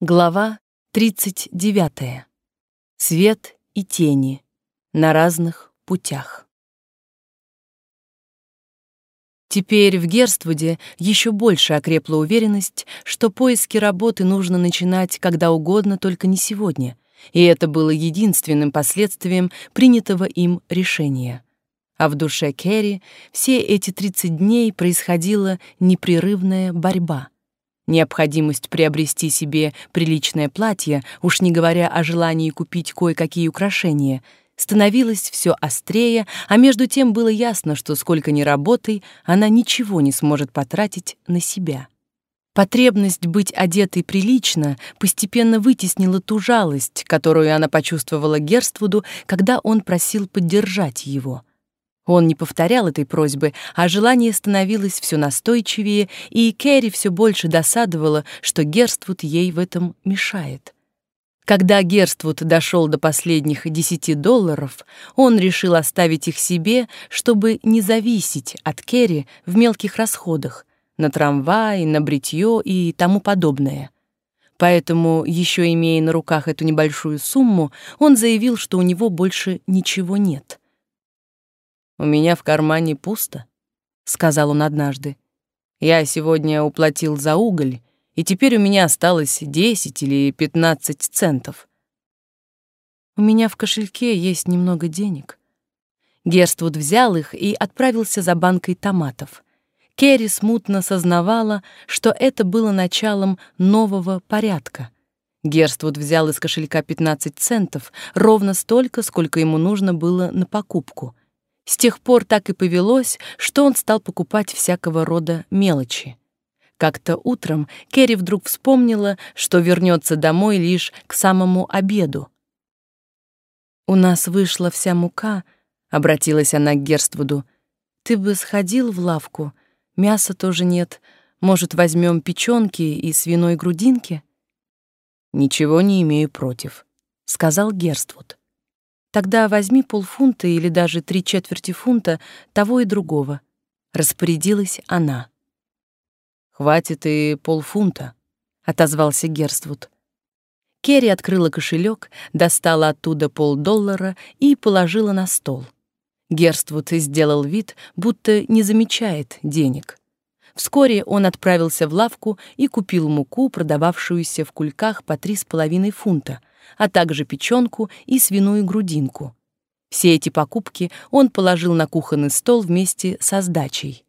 Глава 39. Свет и тени на разных путях. Теперь в Герствуде еще больше окрепла уверенность, что поиски работы нужно начинать когда угодно, только не сегодня, и это было единственным последствием принятого им решения. А в душе Керри все эти 30 дней происходила непрерывная борьба — Необходимость приобрести себе приличное платье, уж не говоря о желании купить кое-какие украшения, становилась все острее, а между тем было ясно, что сколько ни работай, она ничего не сможет потратить на себя. Потребность быть одетой прилично постепенно вытеснила ту жалость, которую она почувствовала Герствуду, когда он просил поддержать его — он не повторял этой просьбы, а желание становилось все настойчивее, и Кэрри все больше досадовала, что Герствуд ей в этом мешает. Когда Герствуд дошел до последних десяти долларов, он решил оставить их себе, чтобы не зависеть от Керри в мелких расходах на трамвай, на бритье и тому подобное. Поэтому, еще имея на руках эту небольшую сумму, он заявил, что у него больше ничего нет — «У меня в кармане пусто», — сказал он однажды. «Я сегодня уплатил за уголь, и теперь у меня осталось 10 или 15 центов». «У меня в кошельке есть немного денег». Герствуд взял их и отправился за банкой томатов. Керри смутно сознавала, что это было началом нового порядка. Герствуд взял из кошелька 15 центов, ровно столько, сколько ему нужно было на покупку — с тех пор так и повелось, что он стал покупать всякого рода мелочи. Как-то утром Кэрри вдруг вспомнила, что вернется домой лишь к самому обеду. «У нас вышла вся мука», — обратилась она к Герствуду. «Ты бы сходил в лавку, мяса тоже нет. Может, возьмем печёнки и свиной грудинки?» «Ничего не имею против», — сказал Герствуд. Тогда возьми полфунта или даже три четверти фунта того и другого. Распорядилась она. Хватит и полфунта, отозвался Герствуд. Керри открыла кошелек, достала оттуда полдоллара и положила на стол. Герствуд сделал вид, будто не замечает денег. Вскоре он отправился в лавку и купил муку, продававшуюся в кульках по три с половиной фунта, а также печёнку и свиную грудинку. Все эти покупки он положил на кухонный стол вместе со сдачей.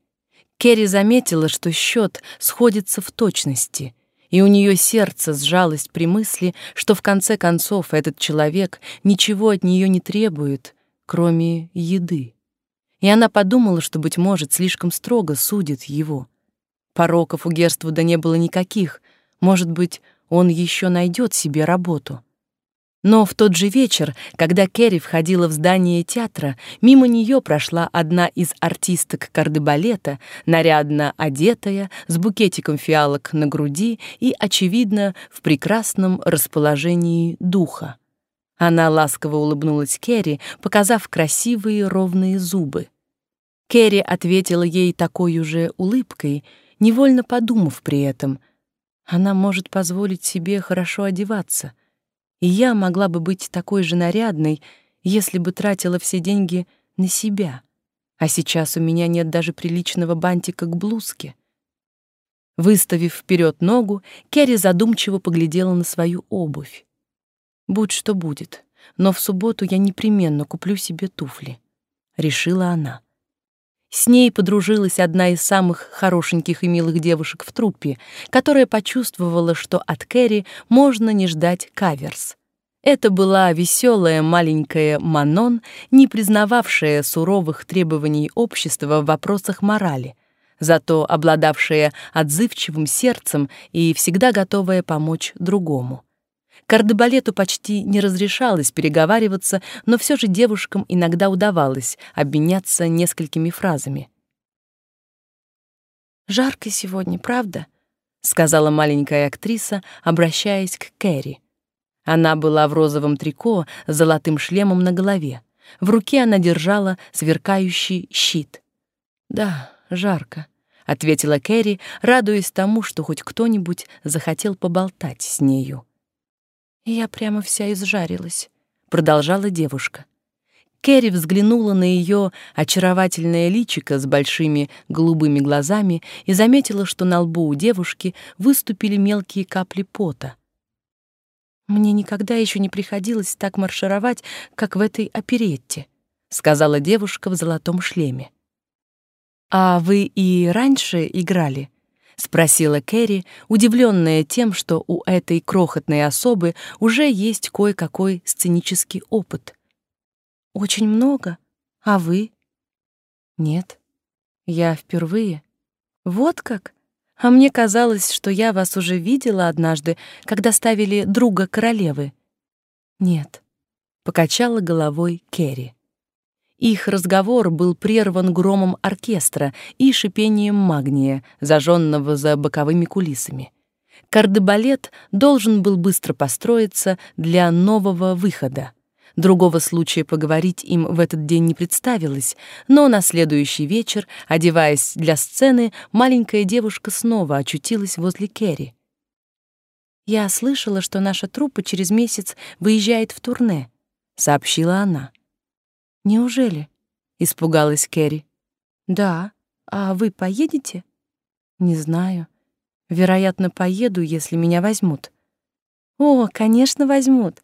Керри заметила, что счет сходится в точности, и у нее сердце сжалось при мысли, что в конце концов этот человек ничего от нее не требует, кроме еды. И она подумала, что, быть может, слишком строго судит его. Пороков у Герствуда не было никаких, может быть, он еще найдет себе работу. Но в тот же вечер, когда Керри входила в здание театра, мимо нее прошла одна из артисток кардебалета, нарядно одетая, с букетиком фиалок на груди и, очевидно, в прекрасном расположении духа. Она ласково улыбнулась Керри, показав красивые ровные зубы. Керри ответила ей такой уже улыбкой, невольно подумав при этом, она может позволить себе хорошо одеваться — и я могла бы быть такой же нарядной, если бы тратила все деньги на себя. А сейчас у меня нет даже приличного бантика к блузке. Выставив вперед ногу, Керри задумчиво поглядела на свою обувь. Будь что будет, но в субботу я непременно куплю себе туфли, решила она. С ней подружилась одна из самых хорошеньких и милых девушек в труппе, которая почувствовала, что от Кэрри можно не ждать каверс. Это была веселая маленькая Манон, не признававшая суровых требований общества в вопросах морали, зато обладавшая отзывчивым сердцем и всегда готовая помочь другому. Кардебалету почти не разрешалось переговариваться, но все же девушкам иногда удавалось обменяться несколькими фразами. «Жарко сегодня, правда?» — сказала маленькая актриса, обращаясь к Кэрри. Она была в розовом трико с золотым шлемом на голове. В руке она держала сверкающий щит. «Да, жарко», — ответила Кэрри, радуясь тому, что хоть кто-нибудь захотел поболтать с нею. Я прямо вся изжарилась, продолжала девушка. Кэрри взглянула на ее очаровательное личико с большими голубыми глазами и заметила, что на лбу у девушки выступили мелкие капли пота. Мне никогда еще не приходилось так маршировать, как в этой оперетте, сказала девушка в золотом шлеме. А вы и раньше играли? Спросила Кэрри, удивленная тем, что у этой крохотной особы уже есть кое-какой сценический опыт. Очень много. А вы? Нет. Я впервые. Вот как? А мне казалось, что я вас уже видела однажды, когда ставили друга королевы. Нет. Покачала головой Кэрри. Их разговор был прерван громом оркестра и шипением магния, зажженного за боковыми кулисами. Кардебалет должен был быстро построиться для нового выхода. Другого случая поговорить им в этот день не представилось, но на следующий вечер, одеваясь для сцены, маленькая девушка снова очутилась возле Керри. «Я слышала, что наша труппа через месяц выезжает в турне», — сообщила она. «Неужели?» — испугалась Керри. «Да. А вы поедете?» «Не знаю. Вероятно, поеду, если меня возьмут». «О, конечно, возьмут.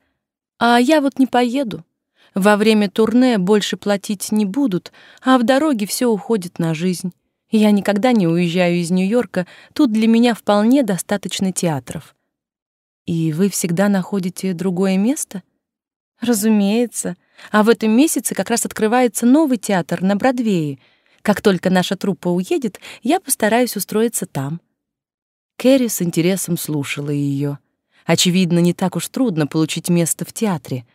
А я вот не поеду. Во время турне больше платить не будут, а в дороге все уходит на жизнь. Я никогда не уезжаю из Нью-Йорка, тут для меня вполне достаточно театров. И вы всегда находите другое место? Разумеется. А в этом месяце как раз открывается новый театр на Бродвее. Как только наша труппа уедет, я постараюсь устроиться там. Кэрри с интересом слушала ее. Очевидно, не так уж трудно получить место в театре.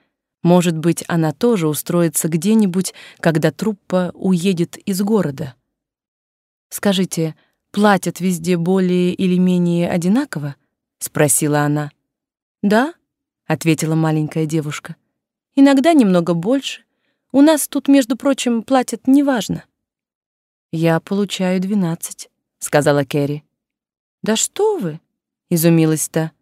Может быть, она тоже устроится где-нибудь, когда труппа уедет из города. Скажите, платят везде более или менее одинаково? спросила она. Да, ответила маленькая девушка. Иногда немного больше. У нас тут, между прочим, платят неважно. Я получаю двенадцать, сказала Кэрри. Да что вы? изумилась та.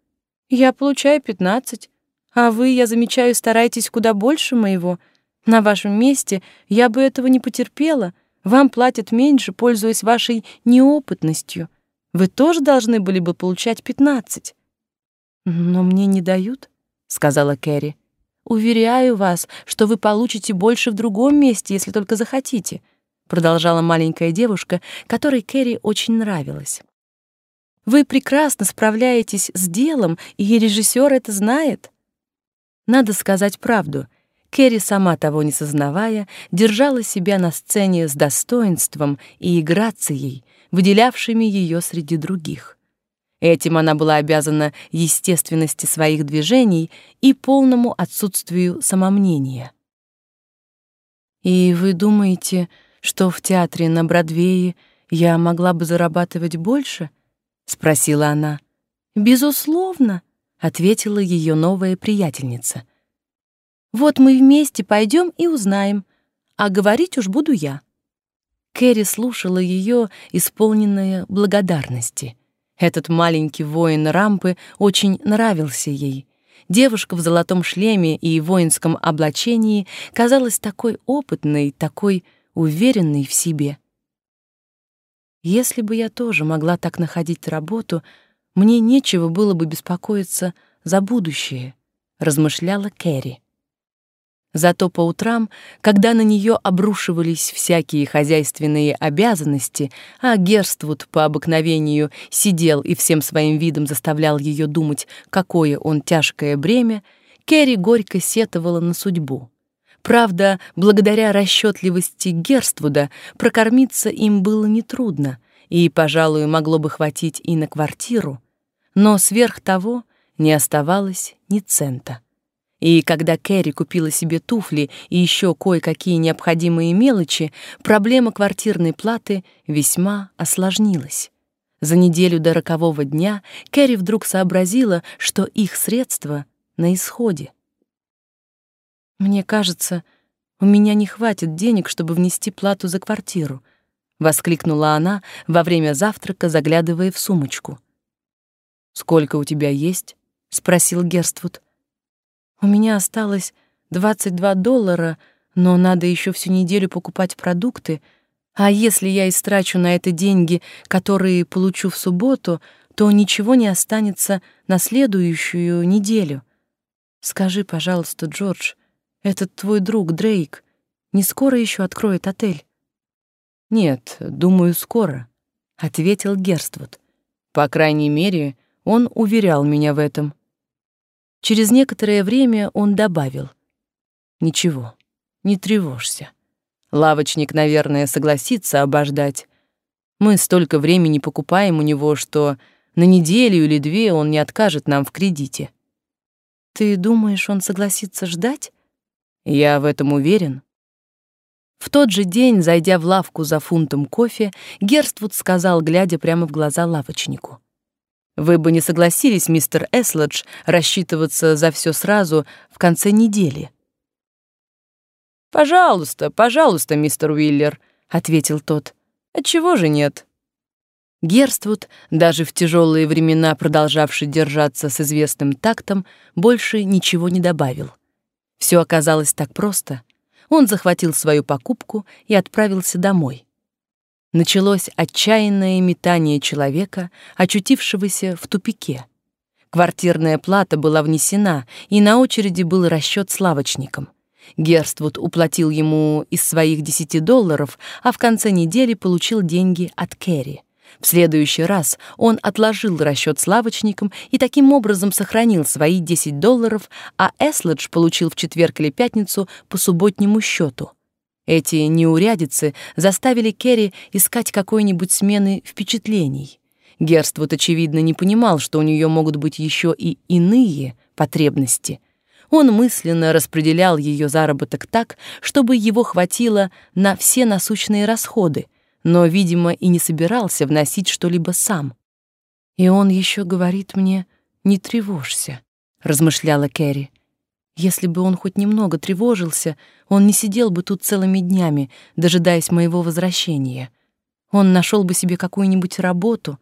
Я получаю пятнадцать, а вы, я замечаю, стараетесь куда больше моего. На вашем месте я бы этого не потерпела. Вам платят меньше, пользуясь вашей неопытностью. Вы тоже должны были бы получать пятнадцать. Но мне не дают, сказала Кэрри. Уверяю вас, что вы получите больше в другом месте, если только захотите, продолжала маленькая девушка, которой Кэрри очень нравилась. Вы прекрасно справляетесь с делом, и режиссер это знает. Надо сказать правду. Кэрри, сама того не сознавая, держала себя на сцене с достоинством и грацией, выделявшими ее среди других. Этим она была обязана естественности своих движений и полному отсутствию самомнения. И вы думаете, что в театре на Бродвее я могла бы зарабатывать больше? спросила она. Безусловно, ответила ее новая приятельница. Вот мы вместе пойдем и узнаем, а говорить уж буду я. Кэрри слушала ее, исполненная благодарности. Этот маленький воин рампы очень нравился ей. Девушка в золотом шлеме и воинском облачении казалась такой опытной, такой уверенной в себе. Если бы я тоже могла так находить работу, мне нечего было бы беспокоиться за будущее, размышляла Кэрри. Зато по утрам, когда на нее обрушивались всякие хозяйственные обязанности, а Герствуд по обыкновению сидел и всем своим видом заставлял ее думать, какое он тяжкое бремя, Кэрри горько сетовала на судьбу. Правда, благодаря расчетливости Герствуда прокормиться им было нетрудно, и, пожалуй, могло бы хватить и на квартиру, но сверх того не оставалось ни цента. И когда Кэрри купила себе туфли и еще кое-какие необходимые мелочи, проблема квартирной платы весьма осложнилась. За неделю до рокового дня Кэрри вдруг сообразила, что их средства на исходе. Мне кажется, у меня не хватит денег, чтобы внести плату за квартиру, — воскликнула она во время завтрака, заглядывая в сумочку. «Сколько у тебя есть?» — спросил Герствуд. «У меня осталось 22 доллара, но надо еще всю неделю покупать продукты, а если я истрачу на это деньги, которые получу в субботу, то ничего не останется на следующую неделю. Скажи, пожалуйста, Джордж, этот твой друг Дрейк не скоро еще откроет отель?» «Нет, думаю, скоро», — ответил Герствуд. «По крайней мере, он уверял меня в этом». Через некоторое время он добавил. «Ничего, не тревожься. Лавочник, наверное, согласится обождать. Мы столько времени покупаем у него, что на неделю или две он не откажет нам в кредите». «Ты думаешь, он согласится ждать?» «Я в этом уверен». В тот же день, зайдя в лавку за фунтом кофе, Герствуд сказал, глядя прямо в глаза лавочнику. «Вы бы не согласились, мистер Эслэдж, рассчитываться за все сразу в конце недели?» «Пожалуйста, пожалуйста, мистер Уиллер», — ответил тот. «Отчего же нет?» Герствуд, даже в тяжелые времена продолжавший держаться с известным тактом, больше ничего не добавил. Все оказалось так просто — он захватил свою покупку и отправился домой. Началось отчаянное метание человека, очутившегося в тупике. Квартирная плата была внесена, и на очереди был расчет с лавочником. Герствуд уплатил ему из своих 10 долларов, а в конце недели получил деньги от Керри. В следующий раз он отложил расчет с лавочником и таким образом сохранил свои 10 долларов, а Эследж получил в четверг или пятницу по субботнему счету. Эти неурядицы заставили Керри искать какой-нибудь смены впечатлений. Герствуд, очевидно, не понимал, что у нее могут быть еще и иные потребности. Он мысленно распределял ее заработок так, чтобы его хватило на все насущные расходы — но, видимо, и не собирался вносить что-либо сам. И он еще говорит мне «не тревожься», — размышляла Кэрри. Если бы он хоть немного тревожился, он не сидел бы тут целыми днями, дожидаясь моего возвращения. Он нашел бы себе какую-нибудь работу.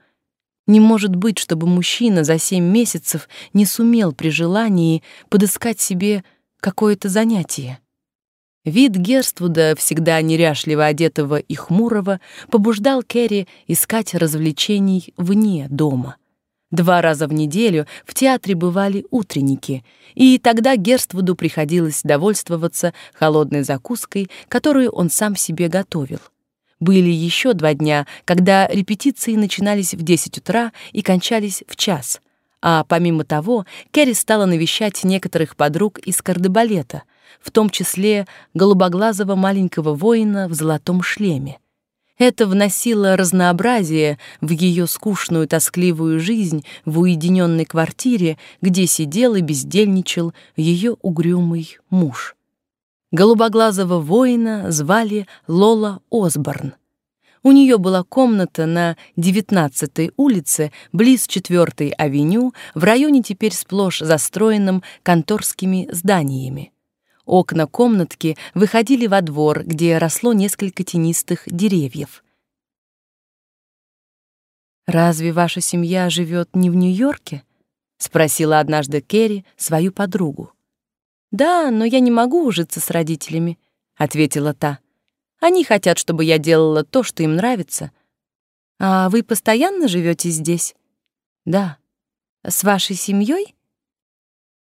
Не может быть, чтобы мужчина за семь месяцев не сумел при желании подыскать себе какое-то занятие. Вид Герствуда, всегда неряшливо одетого и хмурого, побуждал Кэрри искать развлечений вне дома. Два раза в неделю в театре бывали утренники, и тогда Герствуду приходилось довольствоваться холодной закуской, которую он сам себе готовил. Были еще два дня, когда репетиции начинались в 10 утра и кончались в час. А помимо того, Кэрри стала навещать некоторых подруг из кардебалета — в том числе голубоглазого маленького воина в золотом шлеме. Это вносило разнообразие в ее скучную тоскливую жизнь в уединенной квартире, где сидел и бездельничал ее угрюмый муж. Голубоглазого воина звали Лола Осборн. У нее была комната на 19-й улице, близ 4-й авеню, в районе теперь сплошь застроенном конторскими зданиями. Окна комнатки выходили во двор, где росло несколько тенистых деревьев. «Разве ваша семья живет не в Нью-Йорке?» — спросила однажды Керри свою подругу. «Да, но я не могу ужиться с родителями», — ответила та. «Они хотят, чтобы я делала то, что им нравится. А вы постоянно живете здесь?» «Да». «С вашей семьей?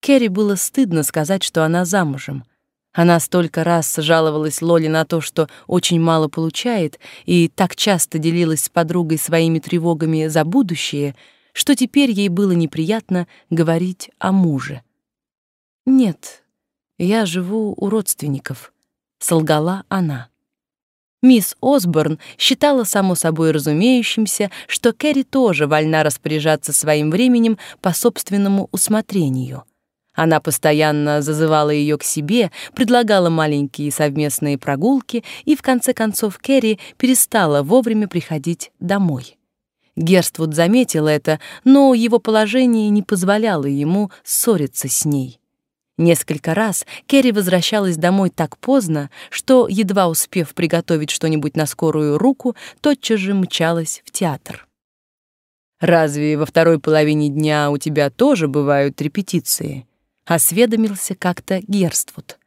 Керри было стыдно сказать, что она замужем — она столько раз жаловалась Лоле на то, что очень мало получает, и так часто делилась с подругой своими тревогами за будущее, что теперь ей было неприятно говорить о муже. «Нет, я живу у родственников», — солгала она. Мисс Осборн считала само собой разумеющимся, что Кэрри тоже вольна распоряжаться своим временем по собственному усмотрению — она постоянно зазывала ее к себе, предлагала маленькие совместные прогулки, и в конце концов Кэрри перестала вовремя приходить домой. Герствуд заметил это, но его положение не позволяло ему ссориться с ней. Несколько раз Керри возвращалась домой так поздно, что, едва успев приготовить что-нибудь на скорую руку, тотчас же мчалась в театр. «Разве во второй половине дня у тебя тоже бывают репетиции?» — осведомился как-то Герствуд.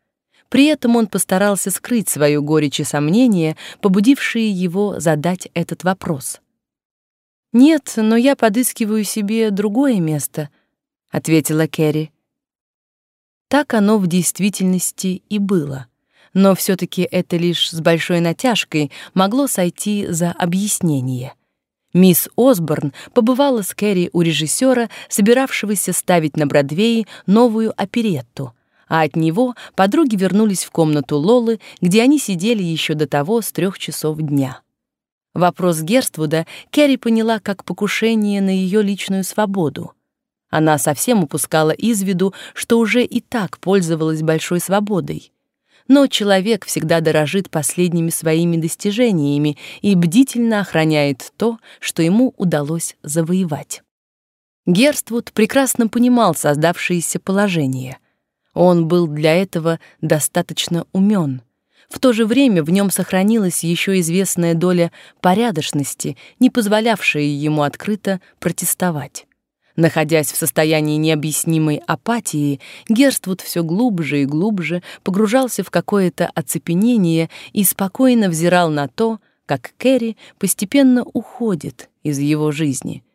При этом он постарался скрыть свою горечь и сомнения, побудившие его задать этот вопрос. «Нет, но я подыскиваю себе другое место», — ответила Керри. Так оно в действительности и было. Но все таки это лишь с большой натяжкой могло сойти за объяснение. Мисс Осборн побывала с Кэрри у режиссера, собиравшегося ставить на Бродвее новую оперетту, а от него подруги вернулись в комнату Лолы, где они сидели еще до того с трех часов дня. Вопрос Герствуда Кэрри поняла как покушение на ее личную свободу. Она совсем упускала из виду, что уже и так пользовалась большой свободой. Но человек всегда дорожит последними своими достижениями и бдительно охраняет то, что ему удалось завоевать. Герствуд прекрасно понимал создавшееся положение. Он был для этого достаточно умен. В то же время в нем сохранилась еще известная доля порядочности, не позволявшая ему открыто протестовать. Находясь в состоянии необъяснимой апатии, Герствуд все глубже и глубже погружался в какое-то оцепенение и спокойно взирал на то, как Кэрри постепенно уходит из его жизни.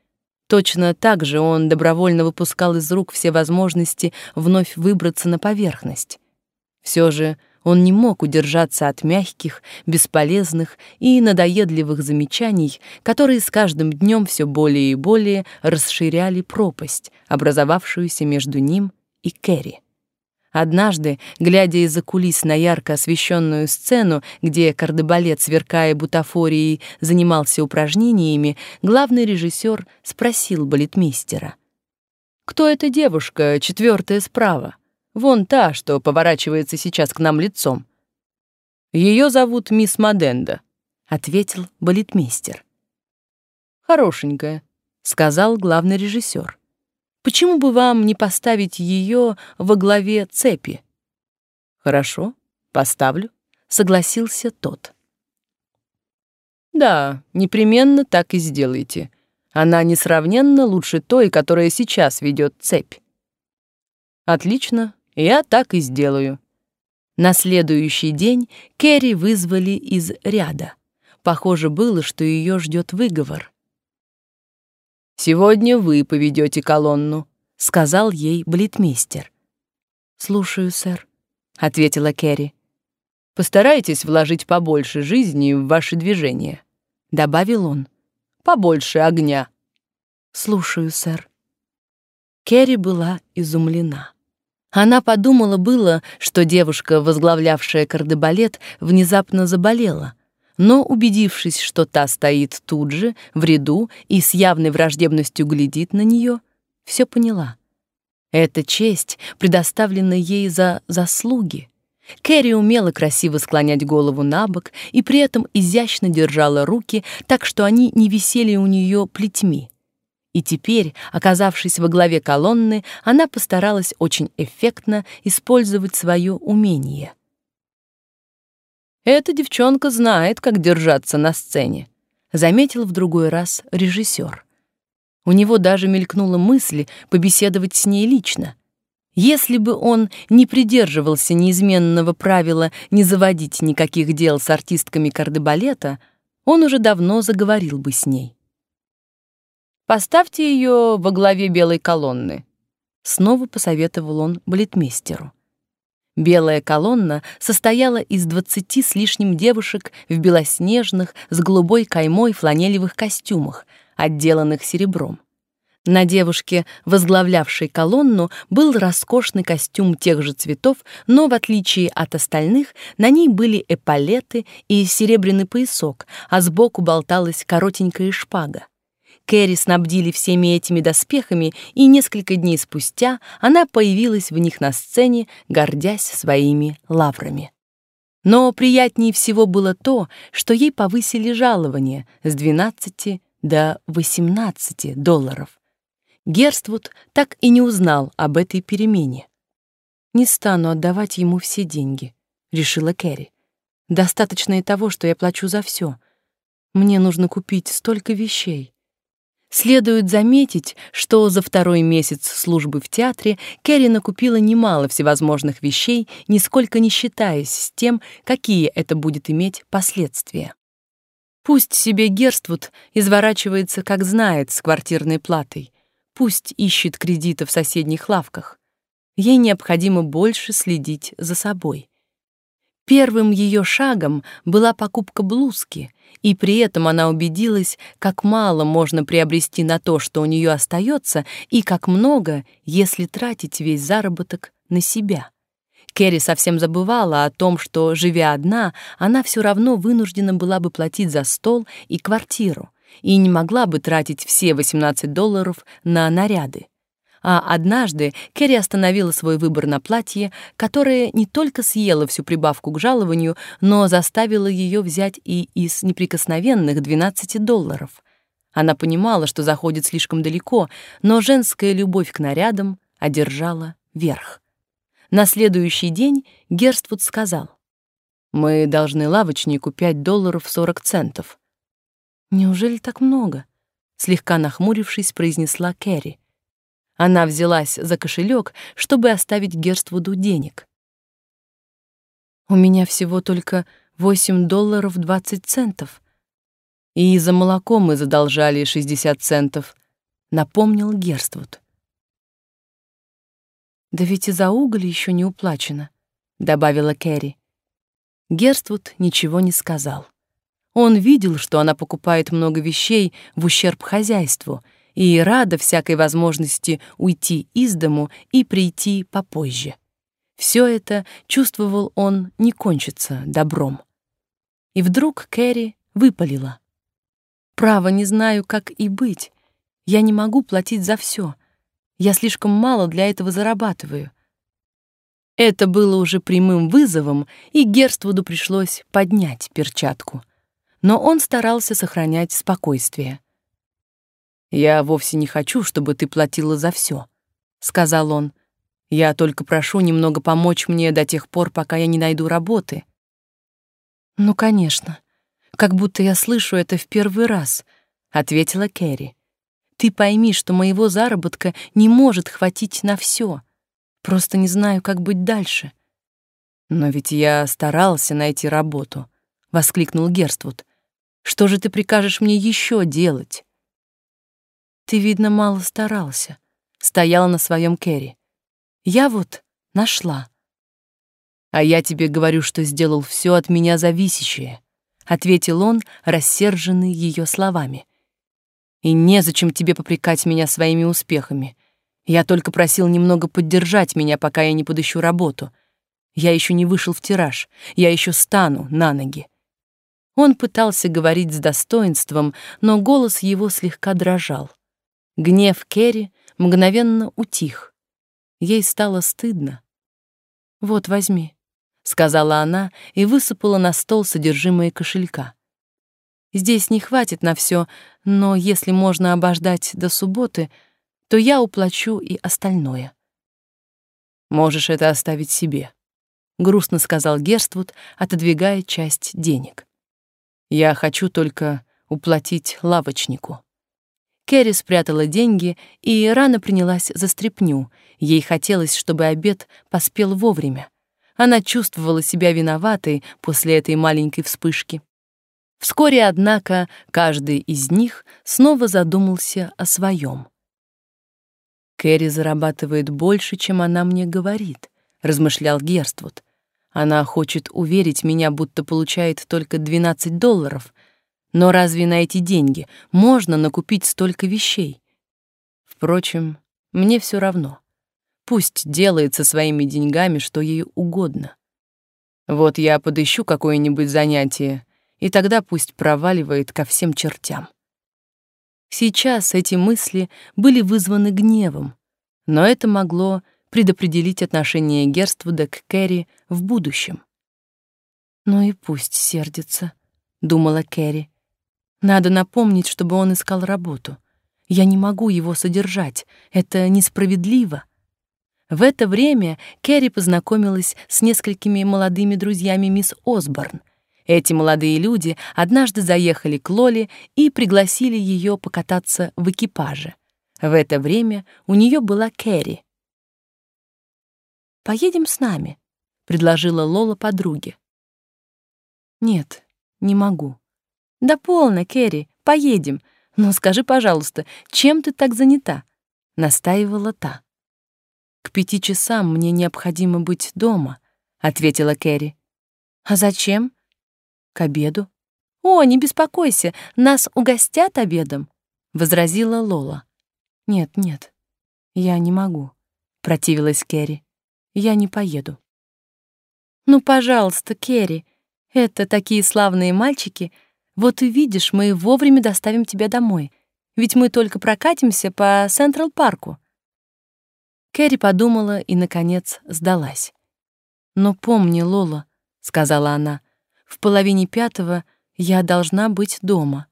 Точно так же он добровольно выпускал из рук все возможности вновь выбраться на поверхность. Все же он не мог удержаться от мягких, бесполезных и надоедливых замечаний, которые с каждым днем все более и более расширяли пропасть, образовавшуюся между ним и Кэрри. Однажды, глядя из-за кулис на ярко освещенную сцену, где кардебалет, сверкая бутафорией, занимался упражнениями, главный режиссер спросил балетмейстера. «Кто эта девушка, четвертая справа?» Вон та, что поворачивается сейчас к нам лицом. Ее зовут мисс Маденда, ответил балетмейстер. Хорошенькая, сказал главный режиссер. Почему бы вам не поставить ее во главе цепи? Хорошо, поставлю, согласился тот. Да, непременно так и сделайте. Она несравненно лучше той, которая сейчас ведет цепь. Отлично, я так и сделаю. На следующий день Кэрри вызвали из ряда. Похоже было, что ее ждет выговор. «Сегодня вы поведете колонну», — сказал ей балетмейстер. «Слушаю, сэр», — ответила Кэрри. «Постарайтесь вложить побольше жизни в ваши движения», — добавил он. «Побольше огня». «Слушаю, сэр». Кэрри была изумлена. Она подумала было, что девушка, возглавлявшая кардебалет, внезапно заболела, но, убедившись, что та стоит тут же, в ряду и с явной враждебностью глядит на нее, все поняла. Это честь, предоставленная ей за заслуги. Кэрри умела красиво склонять голову на бок и при этом изящно держала руки так, что они не висели у нее плетьми. И теперь, оказавшись во главе колонны, она постаралась очень эффектно использовать свое умение. «Эта девчонка знает, как держаться на сцене», — заметил в другой раз режиссер. У него даже мелькнула мысль побеседовать с ней лично. Если бы он не придерживался неизменного правила не заводить никаких дел с артистками кардебалета, он уже давно заговорил бы с ней. Поставьте ее во главе белой колонны. Снова посоветовал он балетмейстеру. Белая колонна состояла из двадцати с лишним девушек в белоснежных с голубой каймой фланелевых костюмах, отделанных серебром. На девушке, возглавлявшей колонну, был роскошный костюм тех же цветов, но в отличие от остальных, на ней были эполеты и серебряный поясок, а сбоку болталась коротенькая шпага. Кэрри снабдили всеми этими доспехами, и несколько дней спустя она появилась в них на сцене, гордясь своими лаврами. Но приятнее всего было то, что ей повысили жалование с 12 до 18 долларов. Герствуд так и не узнал об этой перемене. Не стану отдавать ему все деньги, решила Кэрри. Достаточно и того, что я плачу за все. Мне нужно купить столько вещей. Следует заметить, что за второй месяц службы в театре Кэрри накупила немало всевозможных вещей, нисколько не считаясь с тем, какие это будет иметь последствия. Пусть себе Герствуд изворачивается, как знает, с квартирной платой. Пусть ищет кредиты в соседних лавках. Ей необходимо больше следить за собой. Первым ее шагом была покупка блузки, и при этом она убедилась, как мало можно приобрести на то, что у нее остается, и как много, если тратить весь заработок на себя. Кэрри совсем забывала о том, что, живя одна, она все равно вынуждена была бы платить за стол и квартиру, и не могла бы тратить все 18 долларов на наряды. А однажды Кэрри остановила свой выбор на платье, которое не только съело всю прибавку к жалованию, но заставило ее взять и из неприкосновенных 12 долларов. Она понимала, что заходит слишком далеко, но женская любовь к нарядам одержала верх. На следующий день Герствуд сказал, «Мы должны лавочнику 5 долларов 40 центов». «Неужели так много?» — слегка нахмурившись, произнесла Кэрри. Она взялась за кошелек, чтобы оставить Герствуду денег. «У меня всего только 8 долларов 20 центов. И за молоко мы задолжали 60 центов», — напомнил Герствуд. «Да ведь и за уголь еще не уплачено», — добавила Кэрри. Герствуд ничего не сказал. Он видел, что она покупает много вещей в ущерб хозяйству — и рада всякой возможности уйти из дому и прийти попозже. Все это, чувствовал он, не кончится добром. И вдруг Кэрри выпалила. «Право, не знаю, как и быть. Я не могу платить за все. Я слишком мало для этого зарабатываю». Это было уже прямым вызовом, и Герствуду пришлось поднять перчатку. Но он старался сохранять спокойствие. «Я вовсе не хочу, чтобы ты платила за все, сказал он. «Я только прошу немного помочь мне до тех пор, пока я не найду работы». «Ну, конечно. Как будто я слышу это в первый раз», — ответила Кэрри. «Ты пойми, что моего заработка не может хватить на все. Просто не знаю, как быть дальше». «Но ведь я старался найти работу», — воскликнул Герствуд. «Что же ты прикажешь мне еще делать?» Ты, видно, мало старался. Стояла на своем Кэрри. Я вот нашла. А я тебе говорю, что сделал все от меня зависящее, ответил он, рассерженный ее словами. И незачем тебе попрекать меня своими успехами. Я только просил немного поддержать меня, пока я не подыщу работу. Я еще не вышел в тираж, я еще стану на ноги. Он пытался говорить с достоинством, но голос его слегка дрожал. Гнев Керри мгновенно утих. Ей стало стыдно. «Вот, возьми», — сказала она и высыпала на стол содержимое кошелька. «Здесь не хватит на все, но если можно обождать до субботы, то я уплачу и остальное». «Можешь это оставить себе», — грустно сказал Герствуд, отодвигая часть денег. «Я хочу только уплатить лавочнику». Кэрри спрятала деньги и рано принялась за стряпню. Ей хотелось, чтобы обед поспел вовремя. Она чувствовала себя виноватой после этой маленькой вспышки. Вскоре, однако, каждый из них снова задумался о своем. «Кэрри зарабатывает больше, чем она мне говорит», — размышлял Герствуд. «Она хочет уверить меня, будто получает только 12 долларов, но разве на эти деньги можно накупить столько вещей? Впрочем, мне все равно. Пусть делает со своими деньгами, что ей угодно. Вот я подыщу какое-нибудь занятие, и тогда пусть проваливает ко всем чертям. Сейчас эти мысли были вызваны гневом, но это могло предопределить отношение Герствуда к Кэрри в будущем. «Ну и пусть сердится», — думала Кэрри. Надо напомнить, чтобы он искал работу. Я не могу его содержать. Это несправедливо. В это время Кэрри познакомилась с несколькими молодыми друзьями мисс Осборн. Эти молодые люди однажды заехали к Лоле и пригласили ее покататься в экипаже. В это время у нее была Кэрри. «Поедем с нами», — предложила Лола подруге. «Нет, не могу». «Да полно, Кэрри, поедем. Но скажи, пожалуйста, чем ты так занята?» — настаивала та. «К пяти часам мне необходимо быть дома», — ответила Кэрри. «А зачем?» «К обеду». «О, не беспокойся, нас угостят обедом», — возразила Лола. «Нет, нет, я не могу», — противилась Кэрри. «Я не поеду». «Ну, пожалуйста, Кэрри, это такие славные мальчики. Вот увидишь, мы вовремя доставим тебя домой. Ведь мы только прокатимся по Централ-парку. Кэрри подумала и, наконец, сдалась. «Но помни, Лола», — сказала она, — «в половине пятого я должна быть дома».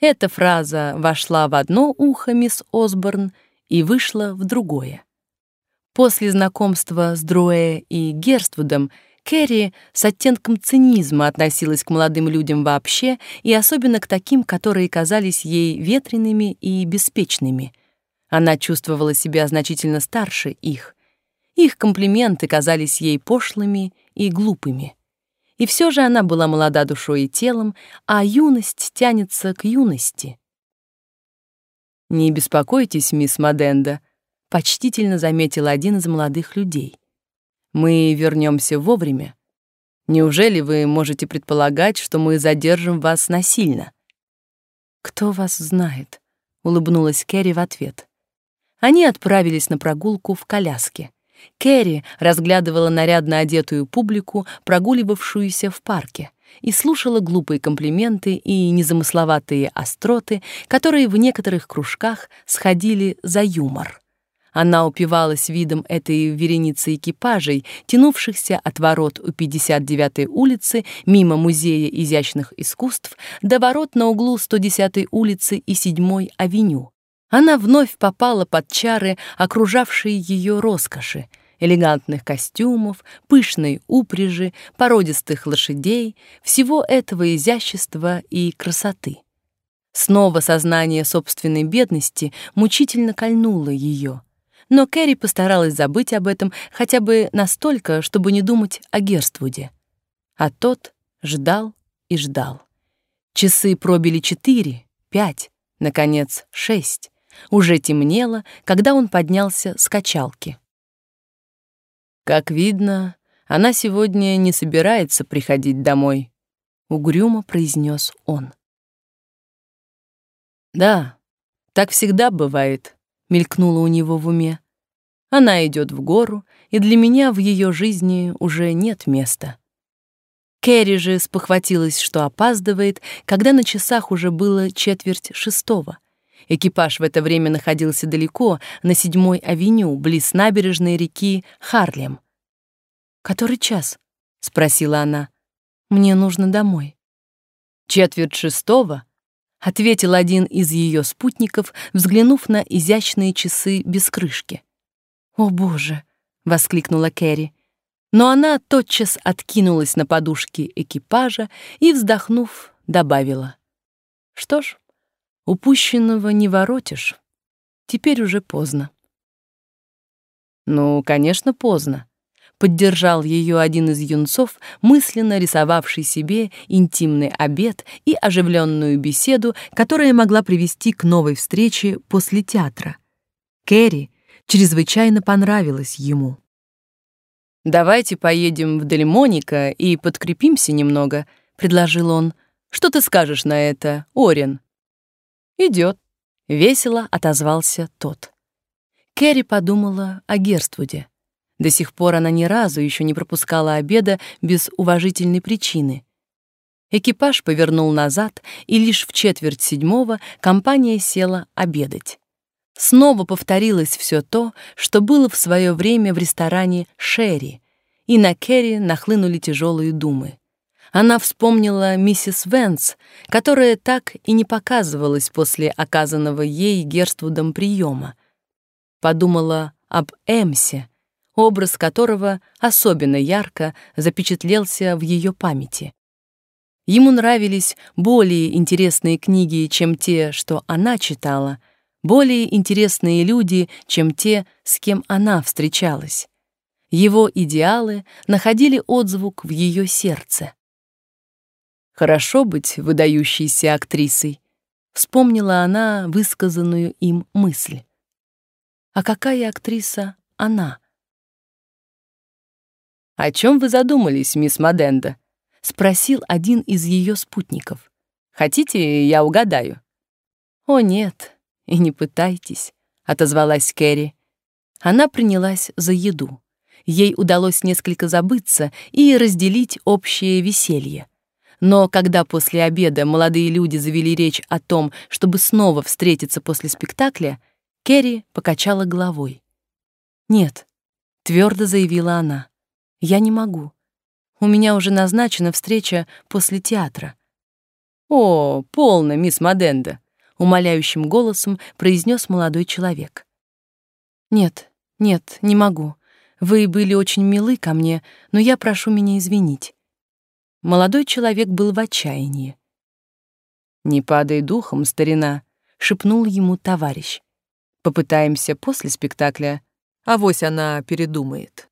Эта фраза вошла в одно ухо мисс Осборн и вышла в другое. После знакомства с Дроэ и Герствудом Кэрри с оттенком цинизма относилась к молодым людям вообще и особенно к таким, которые казались ей ветреными и беспечными — она чувствовала себя значительно старше их. Их комплименты казались ей пошлыми и глупыми. И все же она была молода душой и телом, а юность тянется к юности. «Не беспокойтесь, мисс Маденда», — почтительно заметил один из молодых людей. «Мы вернемся вовремя. Неужели вы можете предполагать, что мы задержим вас насильно?» «Кто вас знает?» — улыбнулась Кэрри в ответ. Они отправились на прогулку в коляске. Кэрри разглядывала нарядно одетую публику, прогуливавшуюся в парке, и слушала глупые комплименты и незамысловатые остроты, которые в некоторых кружках сходили за юмор. Она упивалась видом этой вереницы экипажей, тянувшихся от ворот у 59-й улицы мимо Музея изящных искусств до ворот на углу 110-й улицы и 7-й авеню она вновь попала под чары, окружавшие ее роскоши, элегантных костюмов, пышной упряжи, породистых лошадей, всего этого изящества и красоты. Снова сознание собственной бедности мучительно кольнуло ее. Но Кэрри постаралась забыть об этом хотя бы настолько, чтобы не думать о Герствуде. А тот ждал и ждал. Часы пробили четыре, пять, наконец, шесть. Уже темнело, когда он поднялся с качалки. Как видно, она сегодня не собирается приходить домой, угрюмо произнес он. Да, так всегда бывает, мелькнуло у него в уме. Она идет в гору, и для меня в ее жизни уже нет места. Кэрри же спохватилась, что опаздывает, когда на часах уже было четверть шестого. Экипаж в это время находился далеко, на седьмой авеню, близ набережной реки Харлем. «Который час?» — спросила она. «Мне нужно домой». «Четверть шестого?» — ответил один из ее спутников, взглянув на изящные часы без крышки. «О, Боже!» — воскликнула Кэрри. Но она тотчас откинулась на подушки экипажа и, вздохнув, добавила. «Что ж, Упущенного не воротишь. Теперь уже поздно. Ну, конечно, поздно. Поддержал ее один из юнцов, мысленно рисовавший себе интимный обед и оживленную беседу, которая могла привести к новой встрече после театра. Кэрри чрезвычайно понравилась ему. «Давайте поедем в Дельмоника и подкрепимся немного», — предложил он. «Что ты скажешь на это, Орен?» Идет. Весело отозвался тот. Кэрри подумала о Герствуде. До сих пор она ни разу еще не пропускала обеда без уважительной причины. Экипаж повернул назад, и лишь в четверть седьмого компания села обедать. Снова повторилось все то, что было в свое время в ресторане «Шерри», и на Кэрри нахлынули тяжелые думы. Она вспомнила миссис Венс, которая так и не показывалась после оказанного ей Герствудом приема. Подумала об Эмсе, образ которого особенно ярко запечатлелся в ее памяти. Ему нравились более интересные книги, чем те, что она читала, более интересные люди, чем те, с кем она встречалась. Его идеалы находили отзвук в ее сердце. Хорошо быть выдающейся актрисой, вспомнила она высказанную им мысль. А какая актриса она? «О чем вы задумались, мисс Маденда?» — спросил один из ее спутников. «Хотите, я угадаю?» «О, нет, и не пытайтесь», — отозвалась Кэрри. Она принялась за еду. Ей удалось несколько забыться и разделить общее веселье. Но когда после обеда молодые люди завели речь о том, чтобы снова встретиться после спектакля, Керри покачала головой. «Нет», — твердо заявила она, — «я не могу. У меня уже назначена встреча после театра». «О, полно, мисс Маденда», — умоляющим голосом произнес молодой человек. «Нет, нет, не могу. Вы были очень милы ко мне, но я прошу меня извинить. Молодой человек был в отчаянии. «Не падай духом, старина», — шепнул ему товарищ. «Попытаемся после спектакля, а вось она передумает».